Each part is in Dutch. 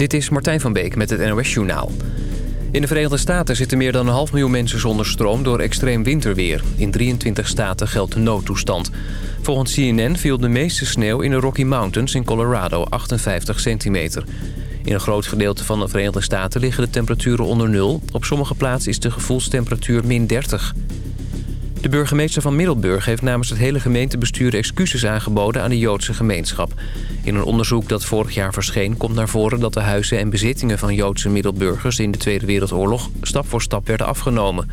Dit is Martijn van Beek met het NOS Journaal. In de Verenigde Staten zitten meer dan een half miljoen mensen zonder stroom door extreem winterweer. In 23 staten geldt noodtoestand. Volgens CNN viel de meeste sneeuw in de Rocky Mountains in Colorado, 58 centimeter. In een groot gedeelte van de Verenigde Staten liggen de temperaturen onder nul. Op sommige plaatsen is de gevoelstemperatuur min 30. De burgemeester van Middelburg heeft namens het hele gemeentebestuur excuses aangeboden aan de Joodse gemeenschap. In een onderzoek dat vorig jaar verscheen komt naar voren dat de huizen en bezittingen van Joodse Middelburgers in de Tweede Wereldoorlog stap voor stap werden afgenomen.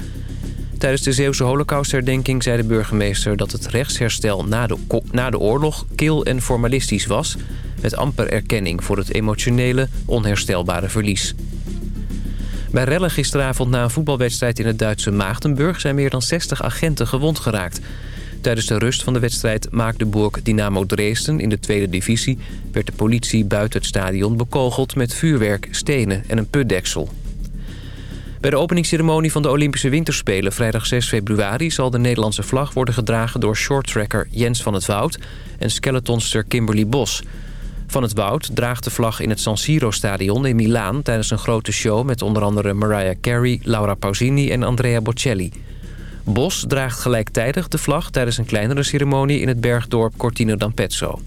Tijdens de Zeeuwse holocaustherdenking zei de burgemeester dat het rechtsherstel na de, na de oorlog kil en formalistisch was... met amper erkenning voor het emotionele, onherstelbare verlies. Bij rellen gisteravond na een voetbalwedstrijd in het Duitse Maagdenburg... zijn meer dan 60 agenten gewond geraakt. Tijdens de rust van de wedstrijd Magdeburg Dynamo Dresden in de tweede divisie... werd de politie buiten het stadion bekogeld met vuurwerk, stenen en een putdeksel. Bij de openingsceremonie van de Olympische Winterspelen vrijdag 6 februari... zal de Nederlandse vlag worden gedragen door shorttracker Jens van het Woud... en skeletonster Kimberly Bos... Van het Woud draagt de vlag in het San Siro-stadion in Milaan... tijdens een grote show met onder andere Mariah Carey, Laura Pausini en Andrea Bocelli. Bos draagt gelijktijdig de vlag tijdens een kleinere ceremonie... in het bergdorp Cortina d'Ampezzo.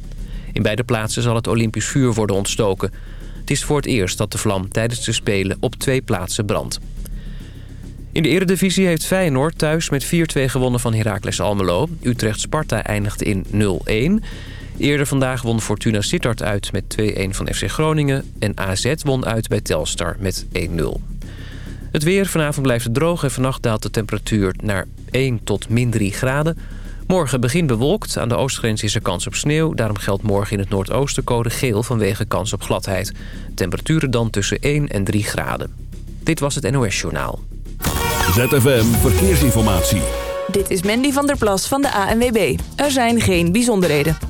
In beide plaatsen zal het Olympisch vuur worden ontstoken. Het is voor het eerst dat de vlam tijdens de Spelen op twee plaatsen brandt. In de eredivisie heeft Feyenoord thuis met 4-2 gewonnen van Heracles Almelo. Utrecht-Sparta eindigde in 0-1... Eerder vandaag won Fortuna Sittard uit met 2-1 van FC Groningen... en AZ won uit bij Telstar met 1-0. Het weer, vanavond blijft het droog en vannacht daalt de temperatuur naar 1 tot min 3 graden. Morgen begint bewolkt, aan de oostgrens is er kans op sneeuw... daarom geldt morgen in het noordoosten code geel vanwege kans op gladheid. Temperaturen dan tussen 1 en 3 graden. Dit was het NOS Journaal. ZFM Verkeersinformatie. Dit is Mandy van der Plas van de ANWB. Er zijn geen bijzonderheden.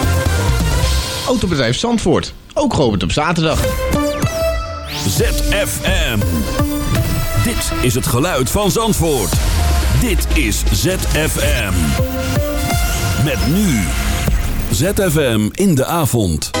Autobedrijf Zandvoort, ook geopend op zaterdag. ZFM. Dit is het geluid van Zandvoort. Dit is ZFM. Met nu. ZFM in de avond.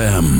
ZFM.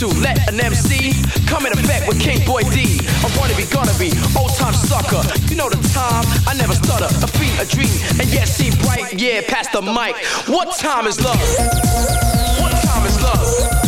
to let an MC come in effect with King Boy D. I wanna be, gonna be, old time sucker. You know the time, I never stutter. A beat, a dream, and yet seem bright. Yeah, past the mic. What time is love? What time is love?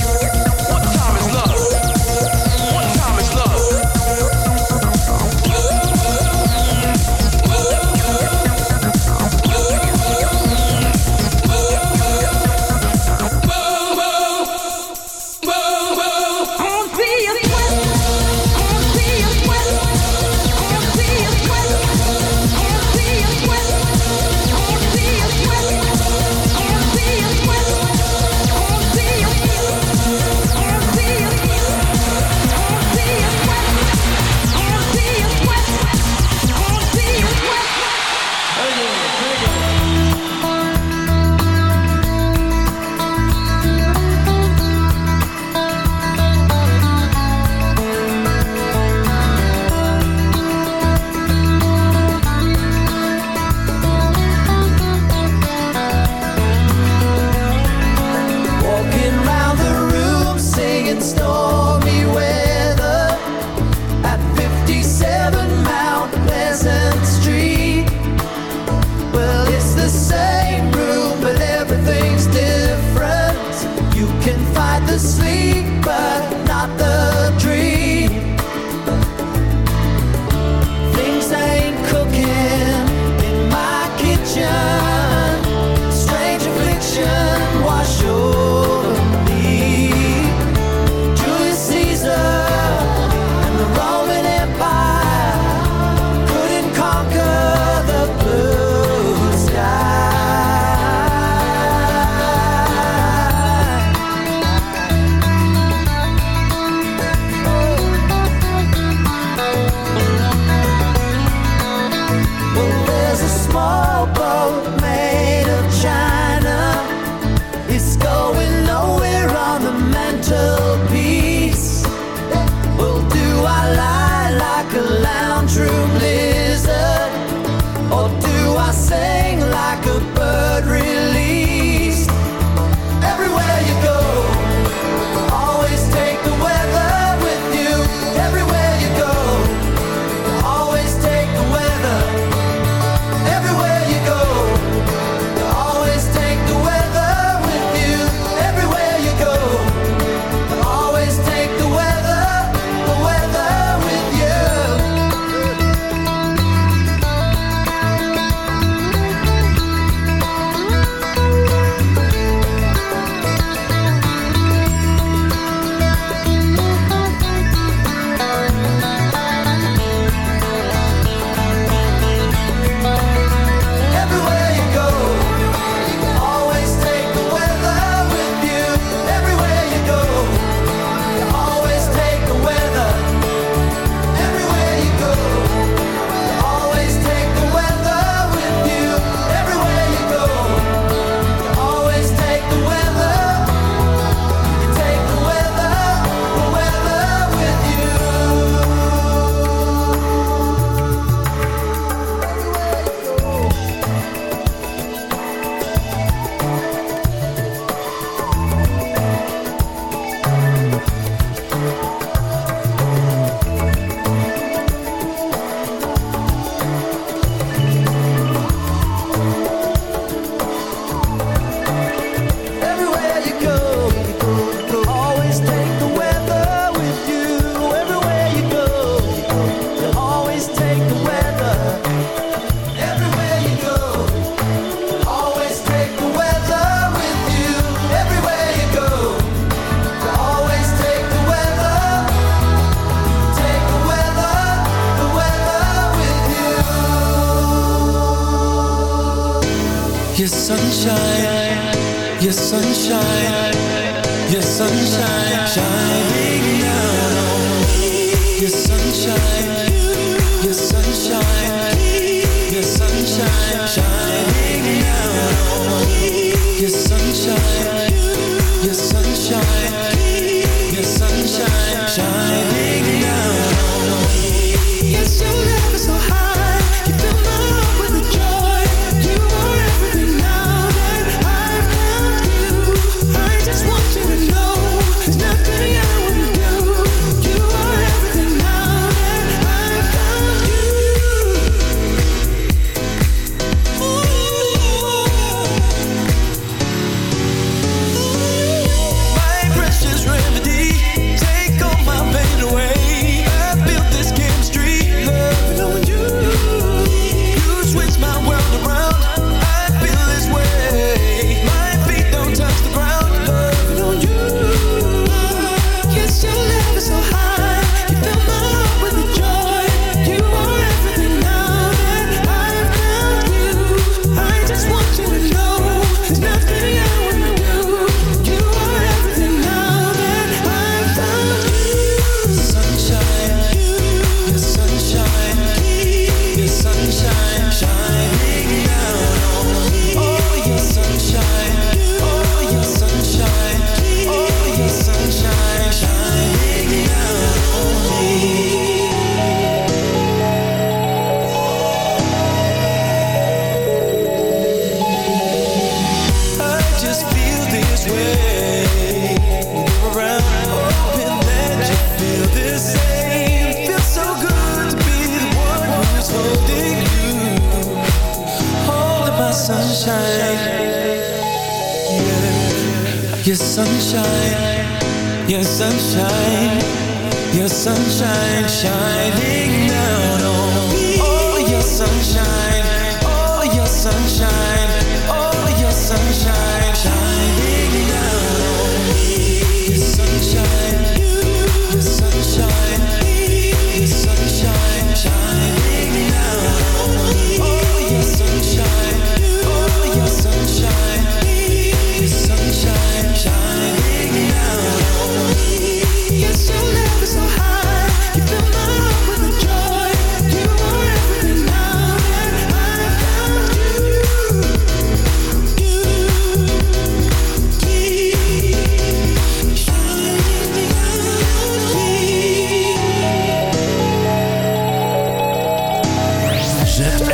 show.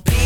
P.